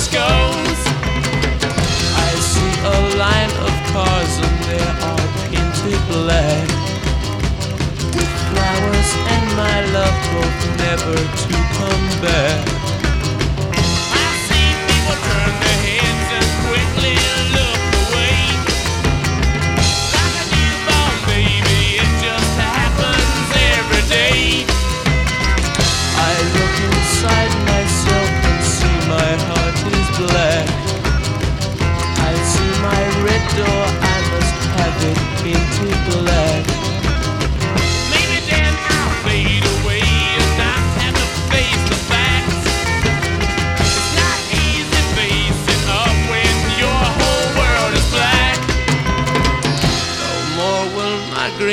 this goes. I see a line of cars and they are painted black. With flowers and my love both never to